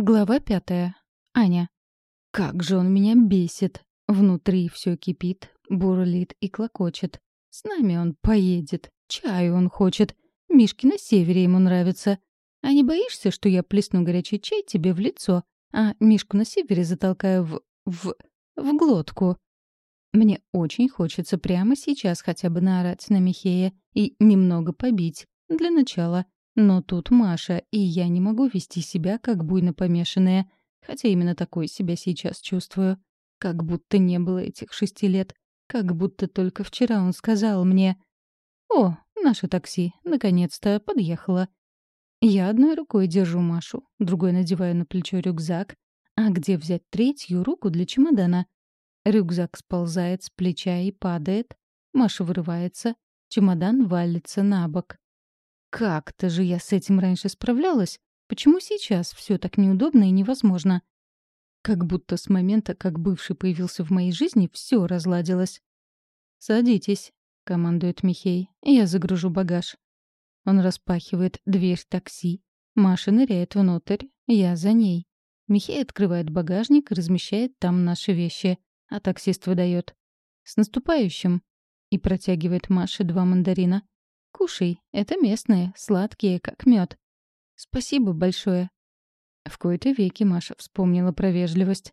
Глава пятая. Аня. Как же он меня бесит. Внутри все кипит, бурлит и клокочет. С нами он поедет, чаю он хочет. Мишки на севере ему нравится. А не боишься, что я плесну горячий чай тебе в лицо, а Мишку на севере затолкаю в... в... в глотку? Мне очень хочется прямо сейчас хотя бы наорать на Михея и немного побить. Для начала. Но тут Маша, и я не могу вести себя как буйно помешанная, хотя именно такой себя сейчас чувствую. Как будто не было этих шести лет. Как будто только вчера он сказал мне «О, наше такси, наконец-то, подъехало». Я одной рукой держу Машу, другой надеваю на плечо рюкзак. А где взять третью руку для чемодана? Рюкзак сползает с плеча и падает. Маша вырывается. Чемодан валится на бок. Как-то же я с этим раньше справлялась. Почему сейчас все так неудобно и невозможно? Как будто с момента, как бывший появился в моей жизни, все разладилось. «Садитесь», — командует Михей. «Я загружу багаж». Он распахивает дверь такси. Маша ныряет внутрь. Я за ней. Михей открывает багажник и размещает там наши вещи. А таксист выдает. «С наступающим!» И протягивает Маше два мандарина. Кушай, это местные, сладкие, как мед. Спасибо большое. В кои-то веки Маша вспомнила про вежливость.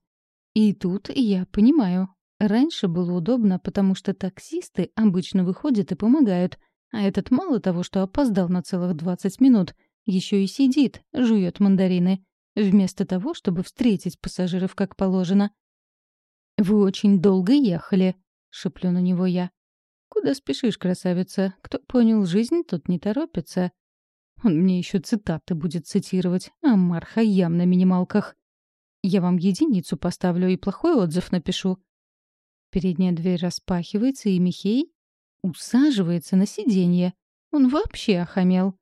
И тут я понимаю. Раньше было удобно, потому что таксисты обычно выходят и помогают, а этот мало того, что опоздал на целых 20 минут, еще и сидит, жует мандарины, вместо того, чтобы встретить пассажиров как положено. «Вы очень долго ехали», — шеплю на него я. «Куда спешишь, красавица? Кто понял жизнь, тот не торопится». Он мне еще цитаты будет цитировать, а Марха ям на минималках. Я вам единицу поставлю и плохой отзыв напишу. Передняя дверь распахивается, и Михей усаживается на сиденье. Он вообще охамел.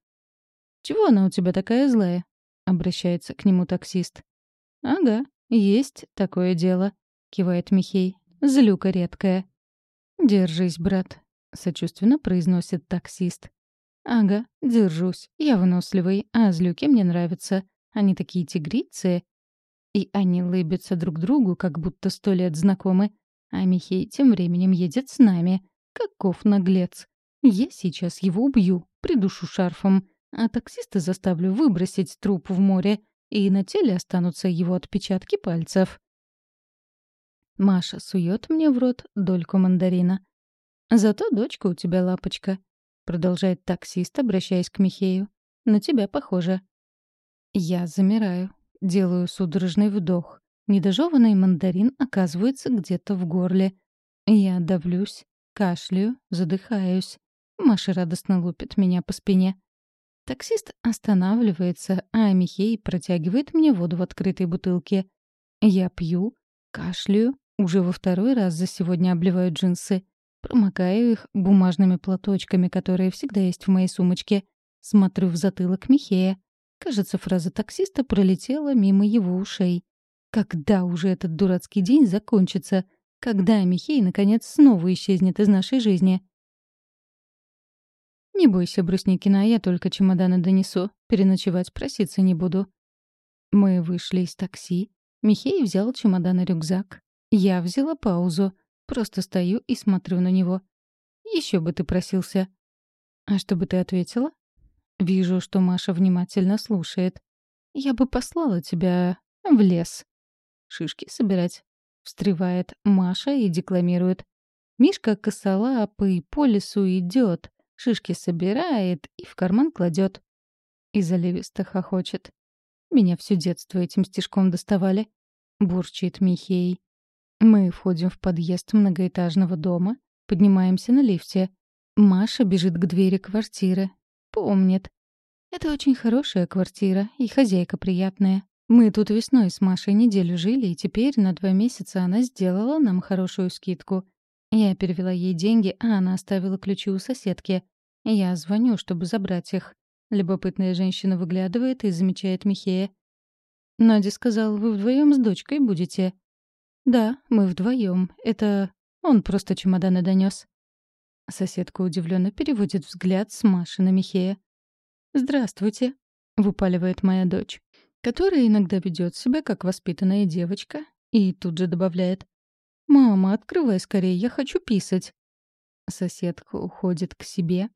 «Чего она у тебя такая злая?» — обращается к нему таксист. «Ага, есть такое дело», — кивает Михей. «Злюка редкая». «Держись, брат. — сочувственно произносит таксист. «Ага, держусь. Я выносливый, а злюки мне нравятся. Они такие тигрицы». И они лыбятся друг другу, как будто сто лет знакомы. А Михей тем временем едет с нами. Каков наглец. Я сейчас его убью, придушу шарфом, а таксиста заставлю выбросить труп в море, и на теле останутся его отпечатки пальцев. Маша сует мне в рот дольку мандарина. «Зато дочка у тебя лапочка», — продолжает таксист, обращаясь к Михею. «На тебя похоже». Я замираю, делаю судорожный вдох. Недожеванный мандарин оказывается где-то в горле. Я давлюсь, кашляю, задыхаюсь. Маша радостно лупит меня по спине. Таксист останавливается, а Михей протягивает мне воду в открытой бутылке. Я пью, кашляю, уже во второй раз за сегодня обливаю джинсы. Промокаю их бумажными платочками, которые всегда есть в моей сумочке. Смотрю в затылок Михея. Кажется, фраза таксиста пролетела мимо его ушей. Когда уже этот дурацкий день закончится? Когда Михей, наконец, снова исчезнет из нашей жизни? «Не бойся, Брусникина, я только чемоданы донесу. Переночевать проситься не буду». Мы вышли из такси. Михей взял чемодан и рюкзак. Я взяла паузу — Просто стою и смотрю на него. Еще бы ты просился. А что бы ты ответила? Вижу, что Маша внимательно слушает. Я бы послала тебя в лес. Шишки собирать. Встревает Маша и декламирует. Мишка косолапый по лесу идет, шишки собирает и в карман кладет. И заливисто хохочет. Меня все детство этим стишком доставали. Бурчит Михей. Мы входим в подъезд многоэтажного дома, поднимаемся на лифте. Маша бежит к двери квартиры. Помнит. Это очень хорошая квартира, и хозяйка приятная. Мы тут весной с Машей неделю жили, и теперь на два месяца она сделала нам хорошую скидку. Я перевела ей деньги, а она оставила ключи у соседки. Я звоню, чтобы забрать их. Любопытная женщина выглядывает и замечает Михея. «Надя сказал, вы вдвоем с дочкой будете?» «Да, мы вдвоем. Это он просто чемоданы донес. Соседка удивленно переводит взгляд с Маши на Михея. «Здравствуйте», — выпаливает моя дочь. которая иногда ведет себя как воспитанная девочка и тут же добавляет «Мама, открывай скорее, я хочу писать». Соседка уходит к себе.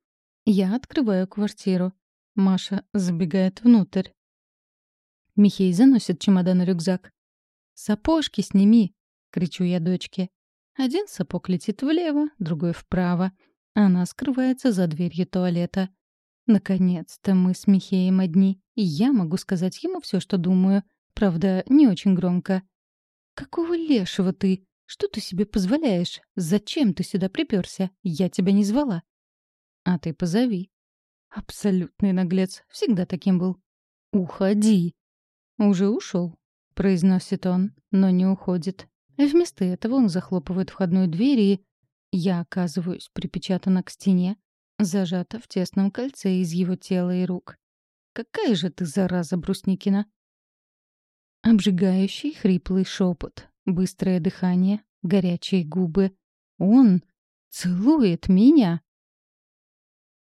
Я открываю квартиру. Маша забегает внутрь. Михей заносит чемодан и рюкзак. «Сапожки сними!» — кричу я дочке. Один сапог летит влево, другой вправо. Она скрывается за дверью туалета. Наконец-то мы с Михеем одни, и я могу сказать ему все, что думаю. Правда, не очень громко. «Какого лешего ты? Что ты себе позволяешь? Зачем ты сюда приперся? Я тебя не звала». «А ты позови». Абсолютный наглец. Всегда таким был. «Уходи». «Уже ушел», — произносит он, но не уходит. Вместо этого он захлопывает входную дверь, и я оказываюсь припечатана к стене, зажата в тесном кольце из его тела и рук. «Какая же ты зараза, Брусникина!» Обжигающий хриплый шепот, быстрое дыхание, горячие губы. Он целует меня.